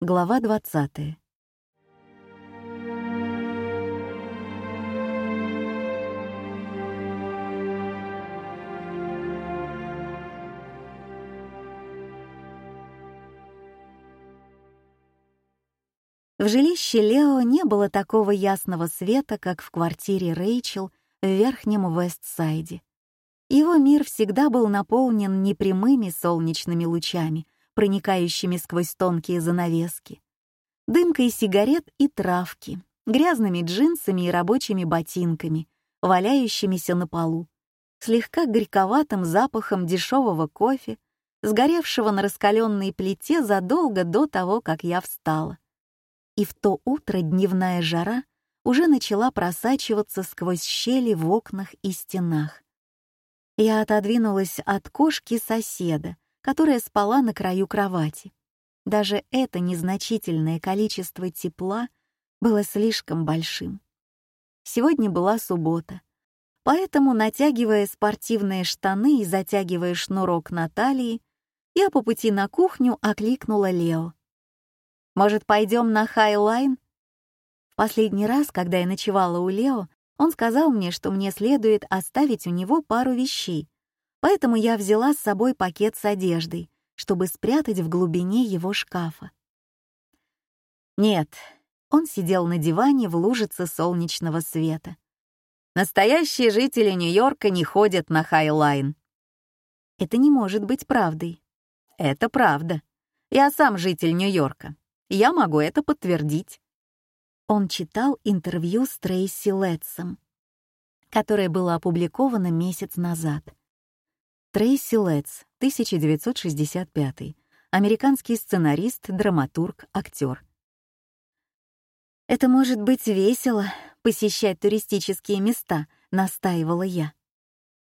Глава 20. В жилище Лео не было такого ясного света, как в квартире Рэйчел в Верхнем Вестсайде. Его мир всегда был наполнен непрямыми солнечными лучами — проникающими сквозь тонкие занавески, дымкой сигарет и травки, грязными джинсами и рабочими ботинками, валяющимися на полу, слегка горьковатым запахом дешевого кофе, сгоревшего на раскаленной плите задолго до того, как я встала. И в то утро дневная жара уже начала просачиваться сквозь щели в окнах и стенах. Я отодвинулась от кошки соседа, которая спала на краю кровати. Даже это незначительное количество тепла было слишком большим. Сегодня была суббота, поэтому, натягивая спортивные штаны и затягивая шнурок на талии, я по пути на кухню окликнула Лео. «Может, пойдем на Хайлайн?» В последний раз, когда я ночевала у Лео, он сказал мне, что мне следует оставить у него пару вещей, поэтому я взяла с собой пакет с одеждой, чтобы спрятать в глубине его шкафа. Нет, он сидел на диване в лужице солнечного света. Настоящие жители Нью-Йорка не ходят на хайлайн. Это не может быть правдой. Это правда. Я сам житель Нью-Йорка. Я могу это подтвердить. Он читал интервью с Трейси Летсом, которое было опубликовано месяц назад. Трейси Лэтс, 1965. Американский сценарист, драматург, актер. «Это может быть весело — посещать туристические места», — настаивала я.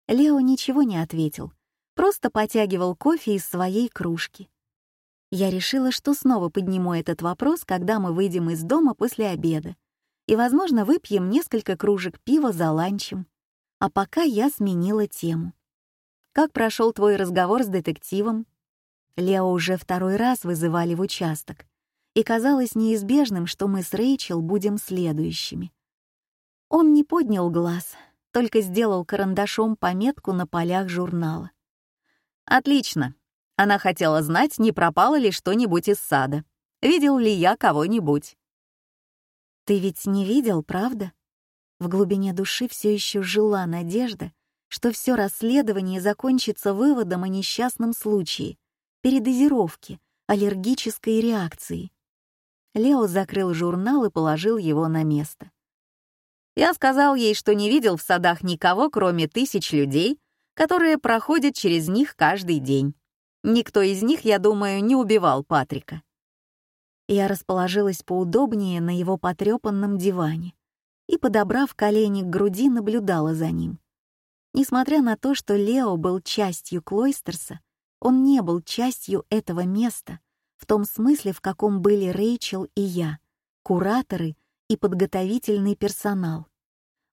Лео ничего не ответил, просто потягивал кофе из своей кружки. Я решила, что снова подниму этот вопрос, когда мы выйдем из дома после обеда, и, возможно, выпьем несколько кружек пива за ланчем. А пока я сменила тему. Как прошел твой разговор с детективом? Лео уже второй раз вызывали в участок, и казалось неизбежным, что мы с Рэйчел будем следующими. Он не поднял глаз, только сделал карандашом пометку на полях журнала. «Отлично. Она хотела знать, не пропало ли что-нибудь из сада. Видел ли я кого-нибудь?» «Ты ведь не видел, правда?» В глубине души все еще жила надежда, что все расследование закончится выводом о несчастном случае, передозировке, аллергической реакции. Лео закрыл журнал и положил его на место. Я сказал ей, что не видел в садах никого, кроме тысяч людей, которые проходят через них каждый день. Никто из них, я думаю, не убивал Патрика. Я расположилась поудобнее на его потрепанном диване и, подобрав колени к груди, наблюдала за ним. Несмотря на то, что Лео был частью Клойстерса, он не был частью этого места, в том смысле, в каком были Рэйчел и я, кураторы и подготовительный персонал.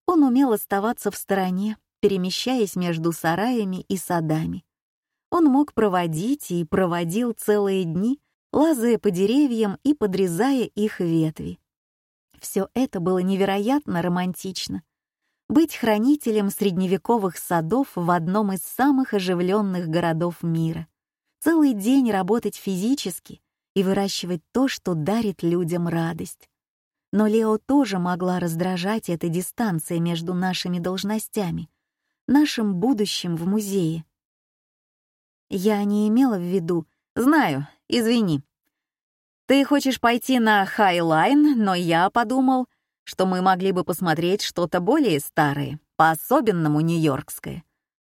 Он умел оставаться в стороне, перемещаясь между сараями и садами. Он мог проводить и проводил целые дни, лазая по деревьям и подрезая их ветви. Все это было невероятно романтично — быть хранителем средневековых садов в одном из самых оживленных городов мира, целый день работать физически и выращивать то, что дарит людям радость. Но Лео тоже могла раздражать эта дистанция между нашими должностями, нашим будущим в музее. Я не имела в виду «Знаю, извини». Ты хочешь пойти на Хайлайн, но я подумал, что мы могли бы посмотреть что-то более старое, по-особенному нью-йоркское.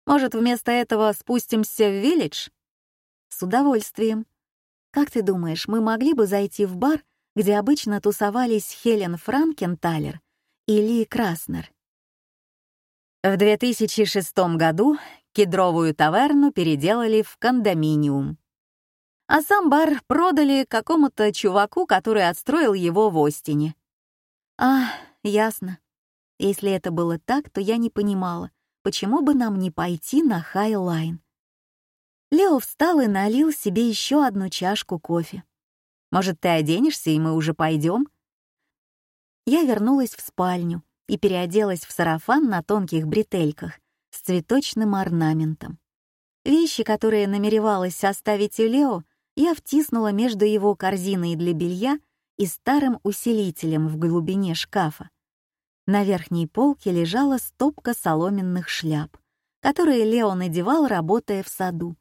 Может, вместо этого спустимся в Виллидж? С удовольствием. Как ты думаешь, мы могли бы зайти в бар, где обычно тусовались Хелен Франкенталер и Ли Краснер? В 2006 году кедровую таверну переделали в кондоминиум. А сам бар продали какому-то чуваку, который отстроил его в Остине — «А, ясно. Если это было так, то я не понимала, почему бы нам не пойти на Хайлайн?» Лео встал и налил себе еще одну чашку кофе. «Может, ты оденешься, и мы уже пойдем?» Я вернулась в спальню и переоделась в сарафан на тонких бретельках с цветочным орнаментом. Вещи, которые намеревалась оставить у Лео, я втиснула между его корзиной для белья и старым усилителем в глубине шкафа. На верхней полке лежала стопка соломенных шляп, которые Лео надевал, работая в саду.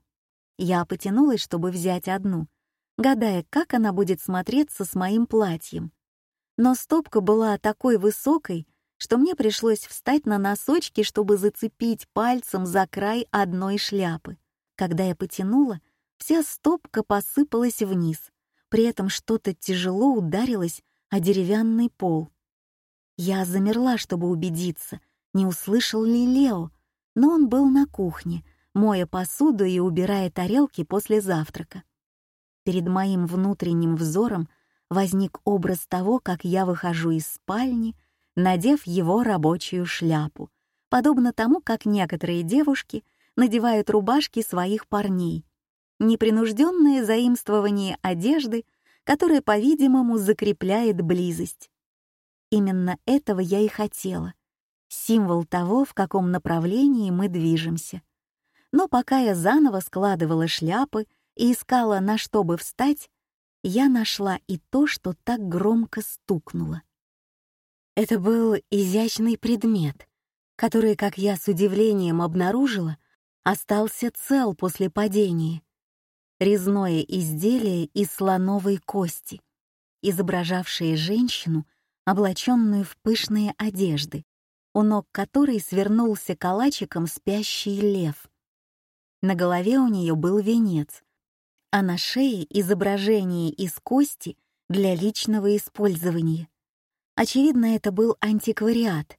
Я потянулась, чтобы взять одну, гадая, как она будет смотреться с моим платьем. Но стопка была такой высокой, что мне пришлось встать на носочки, чтобы зацепить пальцем за край одной шляпы. Когда я потянула, вся стопка посыпалась вниз, при этом что-то тяжело ударилось о деревянный пол. Я замерла, чтобы убедиться, не услышал ли Лео, но он был на кухне, моя посуду и убирая тарелки после завтрака. Перед моим внутренним взором возник образ того, как я выхожу из спальни, надев его рабочую шляпу, подобно тому, как некоторые девушки надевают рубашки своих парней — непринужденное заимствование одежды, которое, по-видимому, закрепляет близость. Именно этого я и хотела. Символ того, в каком направлении мы движемся. Но пока я заново складывала шляпы и искала, на что бы встать, я нашла и то, что так громко стукнуло. Это был изящный предмет, который, как я с удивлением обнаружила, остался цел после падения резное изделие из слоновой кости, изображавшее женщину, облаченную в пышные одежды, у ног которой свернулся калачиком спящий лев. На голове у нее был венец, а на шее изображение из кости для личного использования. Очевидно, это был антиквариат.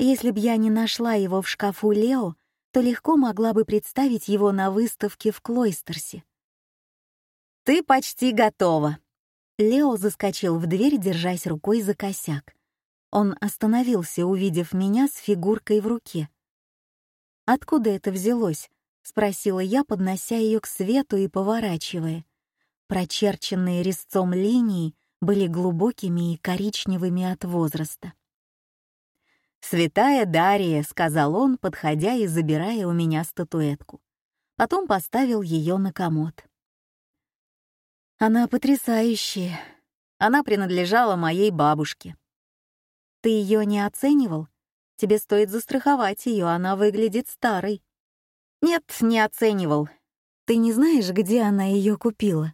Если б я не нашла его в шкафу Лео, то легко могла бы представить его на выставке в Клойстерсе. «Ты почти готова!» Лео заскочил в дверь, держась рукой за косяк. Он остановился, увидев меня с фигуркой в руке. «Откуда это взялось?» — спросила я, поднося ее к свету и поворачивая. Прочерченные резцом линии были глубокими и коричневыми от возраста. «Святая Дария», — сказал он, подходя и забирая у меня статуэтку. Потом поставил ее на комод. «Она потрясающая. Она принадлежала моей бабушке». «Ты ее не оценивал? Тебе стоит застраховать ее, она выглядит старой». «Нет, не оценивал. Ты не знаешь, где она ее купила?»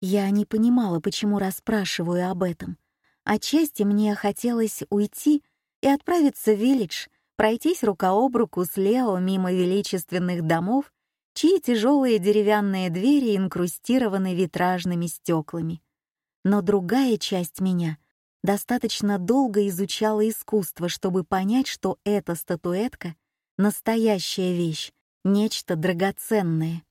Я не понимала, почему расспрашиваю об этом. Отчасти мне хотелось уйти, и отправиться в Виллидж, пройтись рука об руку с Лео мимо величественных домов, чьи тяжелые деревянные двери инкрустированы витражными стеклами. Но другая часть меня достаточно долго изучала искусство, чтобы понять, что эта статуэтка — настоящая вещь, нечто драгоценное.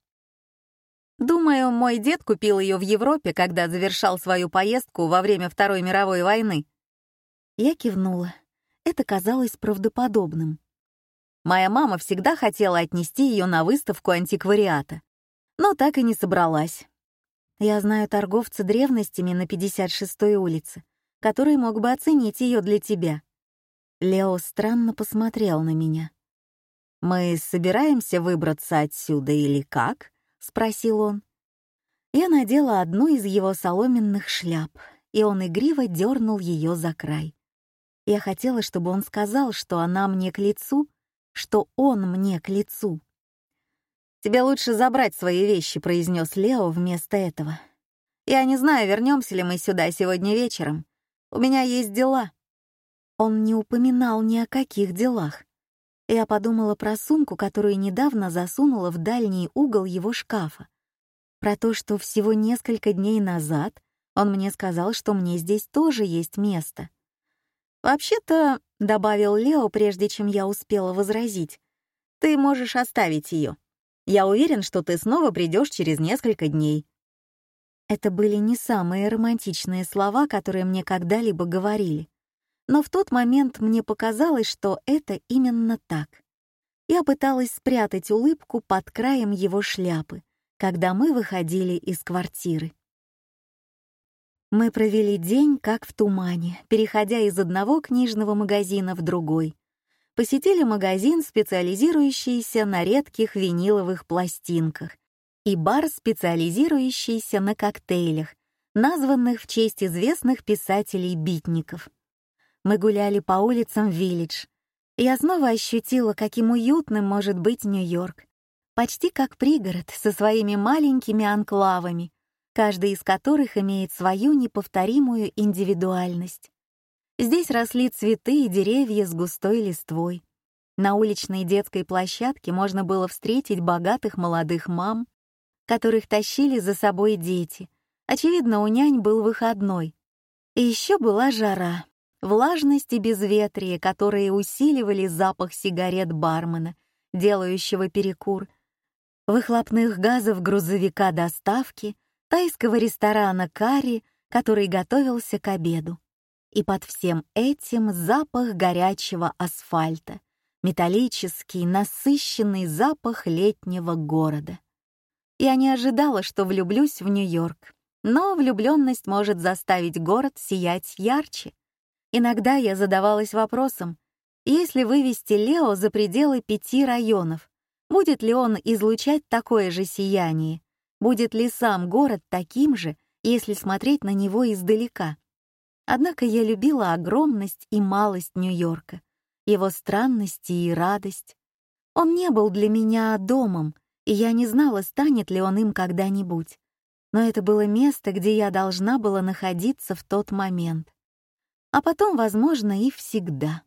Думаю, мой дед купил ее в Европе, когда завершал свою поездку во время Второй мировой войны. Я кивнула это казалось правдоподобным. Моя мама всегда хотела отнести ее на выставку антиквариата, но так и не собралась. Я знаю торговца древностями на 56-й улице, который мог бы оценить ее для тебя. Лео странно посмотрел на меня. «Мы собираемся выбраться отсюда или как?» — спросил он. Я надела одну из его соломенных шляп, и он игриво дернул ее за край. Я хотела, чтобы он сказал, что она мне к лицу, что он мне к лицу. «Тебе лучше забрать свои вещи», — произнес Лео вместо этого. «Я не знаю, вернемся ли мы сюда сегодня вечером. У меня есть дела». Он не упоминал ни о каких делах. Я подумала про сумку, которую недавно засунула в дальний угол его шкафа. Про то, что всего несколько дней назад он мне сказал, что мне здесь тоже есть место. «Вообще-то», — добавил Лео, прежде чем я успела возразить, «ты можешь оставить ее. Я уверен, что ты снова придешь через несколько дней». Это были не самые романтичные слова, которые мне когда-либо говорили. Но в тот момент мне показалось, что это именно так. Я пыталась спрятать улыбку под краем его шляпы, когда мы выходили из квартиры. Мы провели день как в тумане, переходя из одного книжного магазина в другой. Посетили магазин, специализирующийся на редких виниловых пластинках, и бар, специализирующийся на коктейлях, названных в честь известных писателей-битников. Мы гуляли по улицам Виллидж. Я снова ощутила, каким уютным может быть Нью-Йорк. Почти как пригород со своими маленькими анклавами — каждый из которых имеет свою неповторимую индивидуальность. Здесь росли цветы и деревья с густой листвой. На уличной детской площадке можно было встретить богатых молодых мам, которых тащили за собой дети. Очевидно, у нянь был выходной. И еще была жара, влажность и безветрие, которые усиливали запах сигарет бармена, делающего перекур, выхлопных газов грузовика доставки — тайского ресторана «Карри», который готовился к обеду. И под всем этим запах горячего асфальта, металлический, насыщенный запах летнего города. Я не ожидала, что влюблюсь в Нью-Йорк, но влюблённость может заставить город сиять ярче. Иногда я задавалась вопросом, если вывести Лео за пределы пяти районов, будет ли он излучать такое же сияние, будет ли сам город таким же, если смотреть на него издалека. Однако я любила огромность и малость Нью-Йорка, его странности и радость. Он не был для меня домом, и я не знала, станет ли он им когда-нибудь. Но это было место, где я должна была находиться в тот момент. А потом, возможно, и всегда.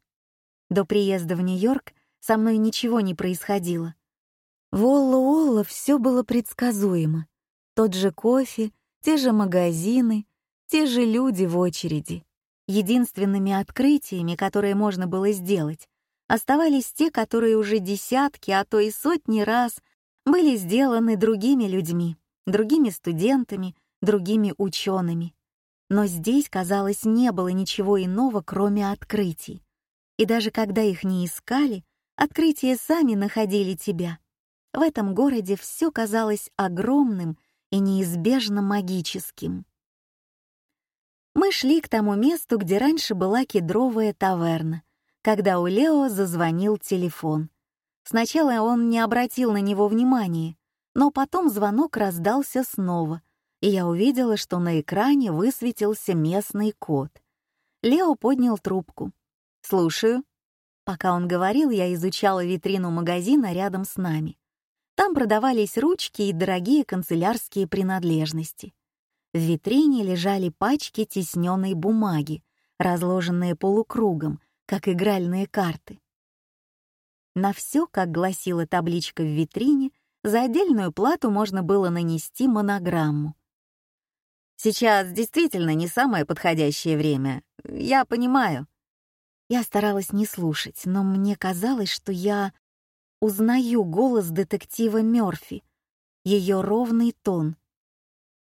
До приезда в Нью-Йорк со мной ничего не происходило. Волла-Олла все было предсказуемо. Тот же кофе, те же магазины, те же люди в очереди. Единственными открытиями, которые можно было сделать, оставались те, которые уже десятки, а то и сотни раз были сделаны другими людьми, другими студентами, другими учеными. Но здесь, казалось, не было ничего иного, кроме открытий. И даже когда их не искали, открытия сами находили тебя — в этом городе все казалось огромным и неизбежно магическим. Мы шли к тому месту, где раньше была кедровая таверна, когда у Лео зазвонил телефон. Сначала он не обратил на него внимания, но потом звонок раздался снова, и я увидела, что на экране высветился местный код. Лео поднял трубку. «Слушаю». Пока он говорил, я изучала витрину магазина рядом с нами. Там продавались ручки и дорогие канцелярские принадлежности. В витрине лежали пачки тесненной бумаги, разложенные полукругом, как игральные карты. На все, как гласила табличка в витрине, за отдельную плату можно было нанести монограмму. «Сейчас действительно не самое подходящее время. Я понимаю». Я старалась не слушать, но мне казалось, что я узнаю голос детектива Мёрфи, ее ровный тон.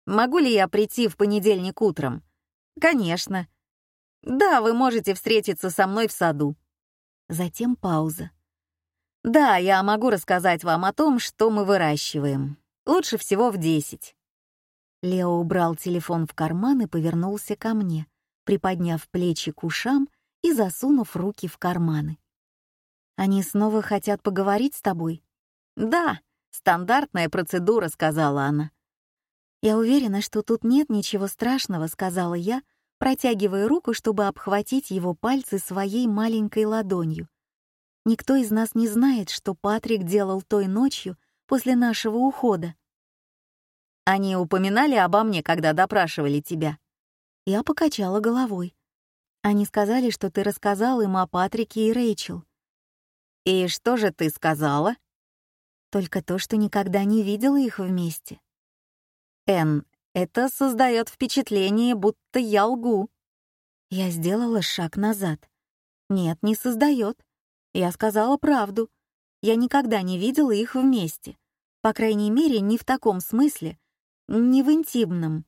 «Могу ли я прийти в понедельник утром?» «Конечно». «Да, вы можете встретиться со мной в саду». Затем пауза. «Да, я могу рассказать вам о том, что мы выращиваем. Лучше всего в десять». Лео убрал телефон в карман и повернулся ко мне, приподняв плечи к ушам и засунув руки в карманы. Они снова хотят поговорить с тобой? Да, стандартная процедура, сказала она. Я уверена, что тут нет ничего страшного, сказала я, протягивая руку, чтобы обхватить его пальцы своей маленькой ладонью. Никто из нас не знает, что Патрик делал той ночью после нашего ухода. Они упоминали обо мне, когда допрашивали тебя. Я покачала головой. Они сказали, что ты рассказал им о Патрике и Рэйчел. «И что же ты сказала?» «Только то, что никогда не видела их вместе». «Энн, это создает впечатление, будто я лгу». Я сделала шаг назад. «Нет, не создает. Я сказала правду. Я никогда не видела их вместе. По крайней мере, не в таком смысле, не в интимном».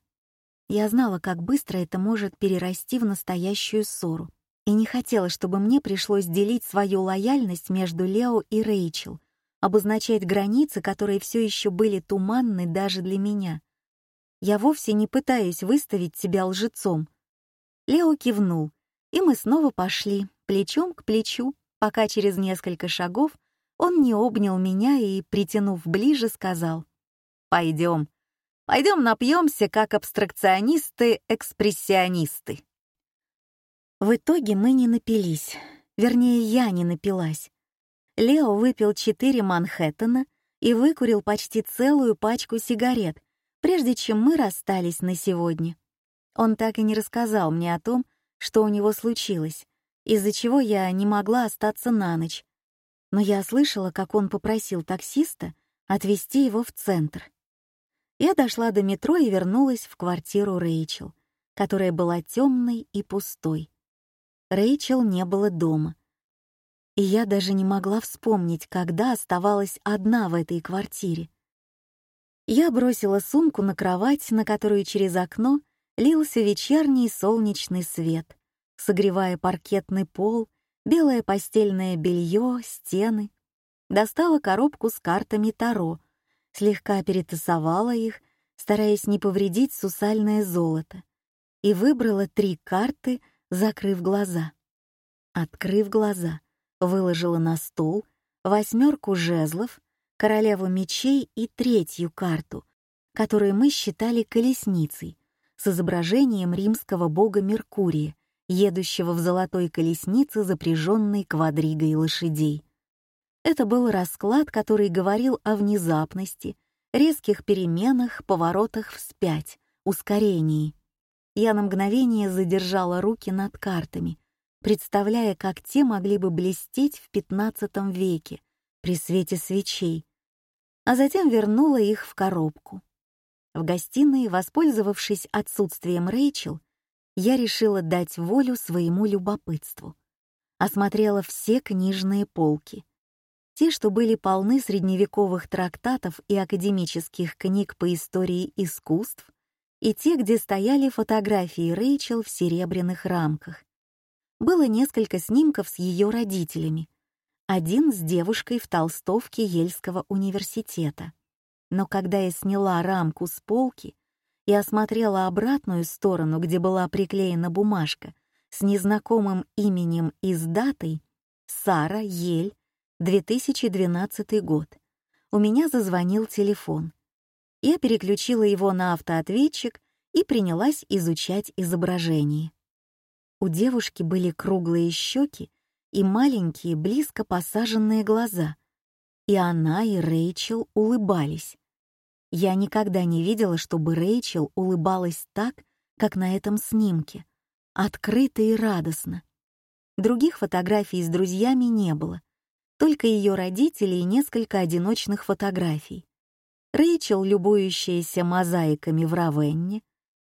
Я знала, как быстро это может перерасти в настоящую ссору и не хотела, чтобы мне пришлось делить свою лояльность между Лео и Рэйчел, обозначать границы, которые все еще были туманны даже для меня. Я вовсе не пытаюсь выставить себя лжецом. Лео кивнул, и мы снова пошли, плечом к плечу, пока через несколько шагов он не обнял меня и, притянув ближе, сказал «Пойдем, пойдем напьемся, как абстракционисты-экспрессионисты». В итоге мы не напились. Вернее, я не напилась. Лео выпил четыре Манхэттена и выкурил почти целую пачку сигарет, прежде чем мы расстались на сегодня. Он так и не рассказал мне о том, что у него случилось, из-за чего я не могла остаться на ночь. Но я слышала, как он попросил таксиста отвезти его в центр. Я дошла до метро и вернулась в квартиру Рэйчел, которая была темной и пустой. Рэйчел не было дома. И я даже не могла вспомнить, когда оставалась одна в этой квартире. Я бросила сумку на кровать, на которую через окно лился вечерний солнечный свет, согревая паркетный пол, белое постельное белье, стены. Достала коробку с картами Таро, слегка перетасовала их, стараясь не повредить сусальное золото, и выбрала три карты — закрыв глаза. Открыв глаза, выложила на стол восьмерку жезлов, королеву мечей и третью карту, которую мы считали колесницей, с изображением римского бога Меркурия, едущего в золотой колеснице, запряженной квадригой лошадей. Это был расклад, который говорил о внезапности, резких переменах, поворотах вспять, ускорении я на мгновение задержала руки над картами, представляя, как те могли бы блестеть в XV веке при свете свечей, а затем вернула их в коробку. В гостиной, воспользовавшись отсутствием Рэйчел, я решила дать волю своему любопытству. Осмотрела все книжные полки. Те, что были полны средневековых трактатов и академических книг по истории искусств — и те, где стояли фотографии Рэйчел в серебряных рамках. Было несколько снимков с ее родителями. Один с девушкой в толстовке Ельского университета. Но когда я сняла рамку с полки и осмотрела обратную сторону, где была приклеена бумажка с незнакомым именем и с датой «Сара Ель, 2012 год», у меня зазвонил телефон — я переключила его на автоответчик и принялась изучать изображение. У девушки были круглые щеки и маленькие, близко посаженные глаза. И она, и Рэйчел улыбались. Я никогда не видела, чтобы Рэйчел улыбалась так, как на этом снимке, открыто и радостно. Других фотографий с друзьями не было, только ее родители и несколько одиночных фотографий. Рэйчел, любующаяся мозаиками в Равенне,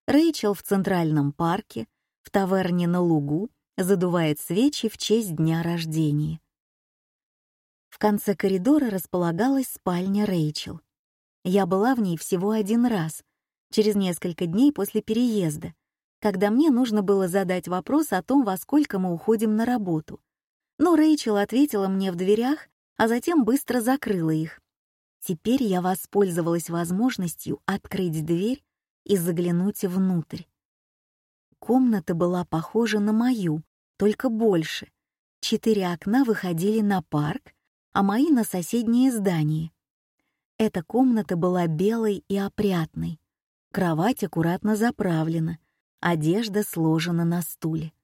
Рэйчел в Центральном парке, в таверне на лугу, задувает свечи в честь дня рождения. В конце коридора располагалась спальня Рэйчел. Я была в ней всего один раз, через несколько дней после переезда, когда мне нужно было задать вопрос о том, во сколько мы уходим на работу. Но Рэйчел ответила мне в дверях, а затем быстро закрыла их. Теперь я воспользовалась возможностью открыть дверь и заглянуть внутрь. Комната была похожа на мою, только больше. Четыре окна выходили на парк, а мои — на соседнее здание. Эта комната была белой и опрятной. Кровать аккуратно заправлена, одежда сложена на стуле.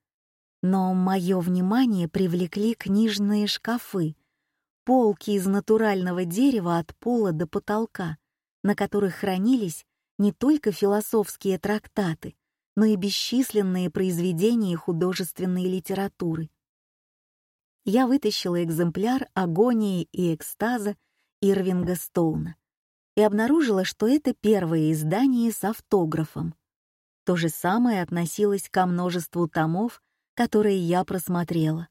Но мое внимание привлекли книжные шкафы, полки из натурального дерева от пола до потолка, на которых хранились не только философские трактаты, но и бесчисленные произведения художественной литературы. Я вытащила экземпляр «Агонии и экстаза» Ирвинга Стоуна и обнаружила, что это первое издание с автографом. То же самое относилось ко множеству томов, которые я просмотрела.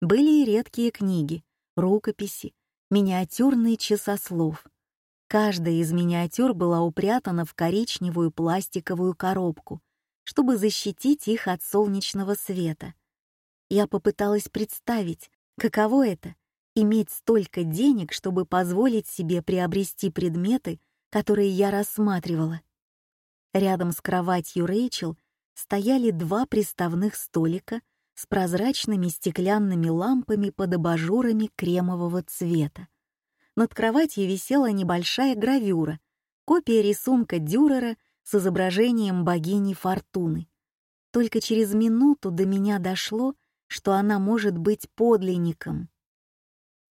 Были и редкие книги, рукописи, миниатюрный часослов. Каждая из миниатюр была упрятана в коричневую пластиковую коробку, чтобы защитить их от солнечного света. Я попыталась представить, каково это — иметь столько денег, чтобы позволить себе приобрести предметы, которые я рассматривала. Рядом с кроватью Рэйчел стояли два приставных столика — с прозрачными стеклянными лампами под абажурами кремового цвета. Над кроватью висела небольшая гравюра, копия рисунка Дюрера с изображением богини Фортуны. Только через минуту до меня дошло, что она может быть подлинником.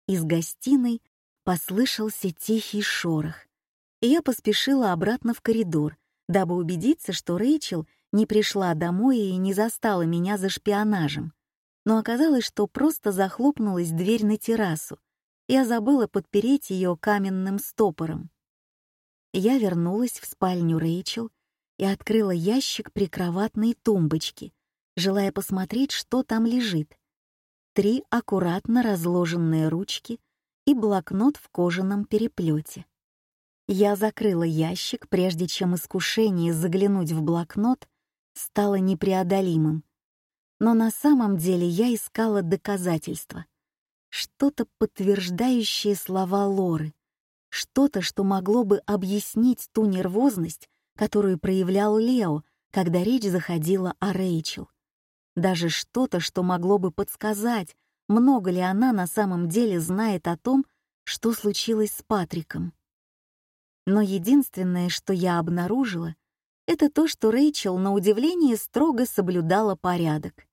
Из гостиной послышался тихий шорох, и я поспешила обратно в коридор, дабы убедиться, что Рэйчел не пришла домой и не застала меня за шпионажем. Но оказалось, что просто захлопнулась дверь на террасу. Я забыла подпереть ее каменным стопором. Я вернулась в спальню Рэйчел и открыла ящик прикроватной тумбочки, желая посмотреть, что там лежит. Три аккуратно разложенные ручки и блокнот в кожаном переплете. Я закрыла ящик, прежде чем искушение заглянуть в блокнот стало непреодолимым. Но на самом деле я искала доказательства. Что-то подтверждающее слова Лоры. Что-то, что могло бы объяснить ту нервозность, которую проявлял Лео, когда речь заходила о Рэйчел. Даже что-то, что могло бы подсказать, много ли она на самом деле знает о том, что случилось с Патриком. Но единственное, что я обнаружила, это то, что Рэйчел на удивление строго соблюдала порядок.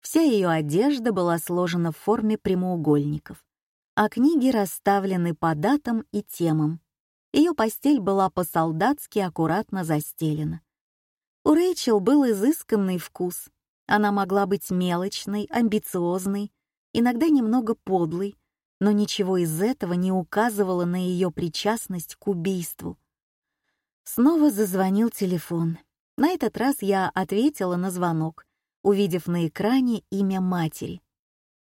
Вся ее одежда была сложена в форме прямоугольников, а книги расставлены по датам и темам. Ее постель была по-солдатски аккуратно застелена. У Рэйчел был изысканный вкус. Она могла быть мелочной, амбициозной, иногда немного подлой, но ничего из этого не указывало на ее причастность к убийству. Снова зазвонил телефон. На этот раз я ответила на звонок, увидев на экране имя матери.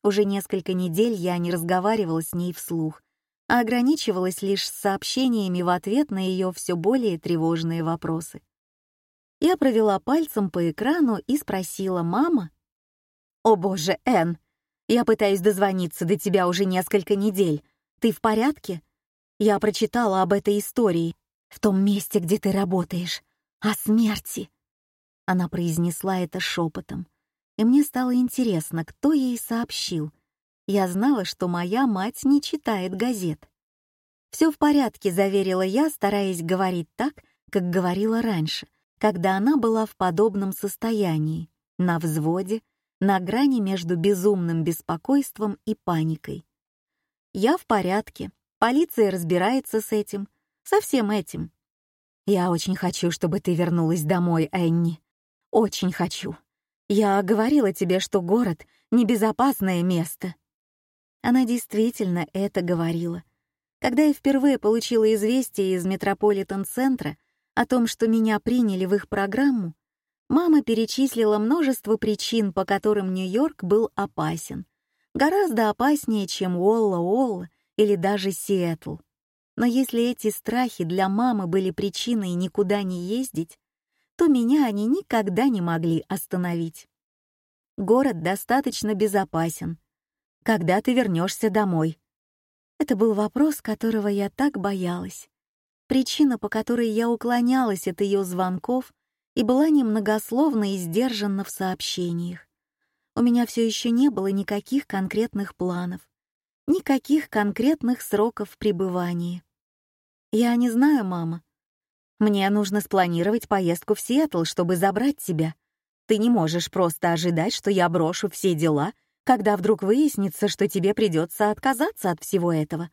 Уже несколько недель я не разговаривала с ней вслух, а ограничивалась лишь сообщениями в ответ на ее все более тревожные вопросы. Я провела пальцем по экрану и спросила «Мама?» «О боже, Энн, я пытаюсь дозвониться до тебя уже несколько недель. Ты в порядке?» Я прочитала об этой истории. в том месте, где ты работаешь, о смерти. Она произнесла это шепотом, и мне стало интересно, кто ей сообщил, я знала, что моя мать не читает газет. «Все в порядке», — заверила я, стараясь говорить так, как говорила раньше, когда она была в подобном состоянии, на взводе, на грани между безумным беспокойством и паникой. «Я в порядке. Полиция разбирается с этим, со всем этим. Я очень хочу, чтобы ты вернулась домой, Энни. Очень хочу. Я говорила тебе, что город — небезопасное место. Она действительно это говорила. Когда я впервые получила известие из Метрополитен-центра о том, что меня приняли в их программу, мама перечислила множество причин, по которым Нью-Йорк был опасен. Гораздо опаснее, чем Уолла-Уолла или даже Сиэтл. Но если эти страхи для мамы были причиной никуда не ездить, то меня они никогда не могли остановить. Город достаточно безопасен. Когда ты вернешься домой? Это был вопрос, которого я так боялась. Причина, по которой я уклонялась от ее звонков и была немногословно и сдержанна в сообщениях. У меня все еще не было никаких конкретных планов, никаких конкретных сроков пребывания. «Я не знаю, мама. Мне нужно спланировать поездку в Сиэтл, чтобы забрать тебя. Ты не можешь просто ожидать, что я брошу все дела, когда вдруг выяснится, что тебе придется отказаться от всего этого,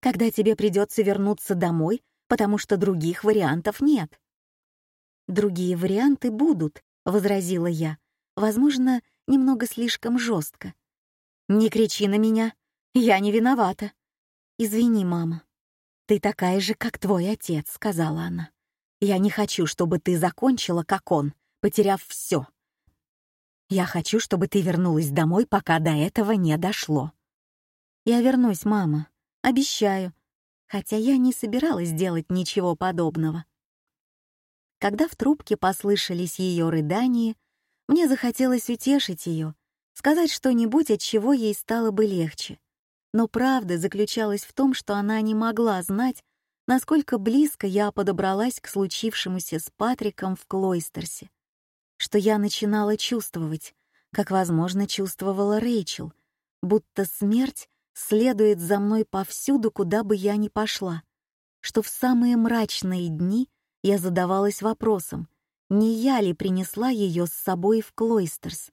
когда тебе придется вернуться домой, потому что других вариантов нет». «Другие варианты будут», — возразила я, возможно, немного слишком жестко. «Не кричи на меня. Я не виновата. Извини, мама». «Ты такая же, как твой отец», — сказала она. «Я не хочу, чтобы ты закончила, как он, потеряв все. Я хочу, чтобы ты вернулась домой, пока до этого не дошло». «Я вернусь, мама. Обещаю», хотя я не собиралась делать ничего подобного. Когда в трубке послышались ее рыдания, мне захотелось утешить ее, сказать что-нибудь, от чего ей стало бы легче. Но правда заключалась в том, что она не могла знать, насколько близко я подобралась к случившемуся с Патриком в Клойстерсе, что я начинала чувствовать, как, возможно, чувствовала Рэйчел, будто смерть следует за мной повсюду, куда бы я ни пошла, что в самые мрачные дни я задавалась вопросом, не я ли принесла ее с собой в Клойстерс.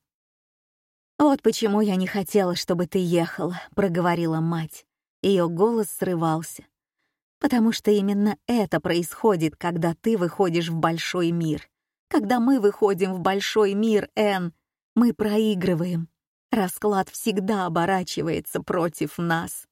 «Вот почему я не хотела, чтобы ты ехала», — проговорила мать. Ее голос срывался. «Потому что именно это происходит, когда ты выходишь в большой мир. Когда мы выходим в большой мир, Энн, мы проигрываем. Расклад всегда оборачивается против нас».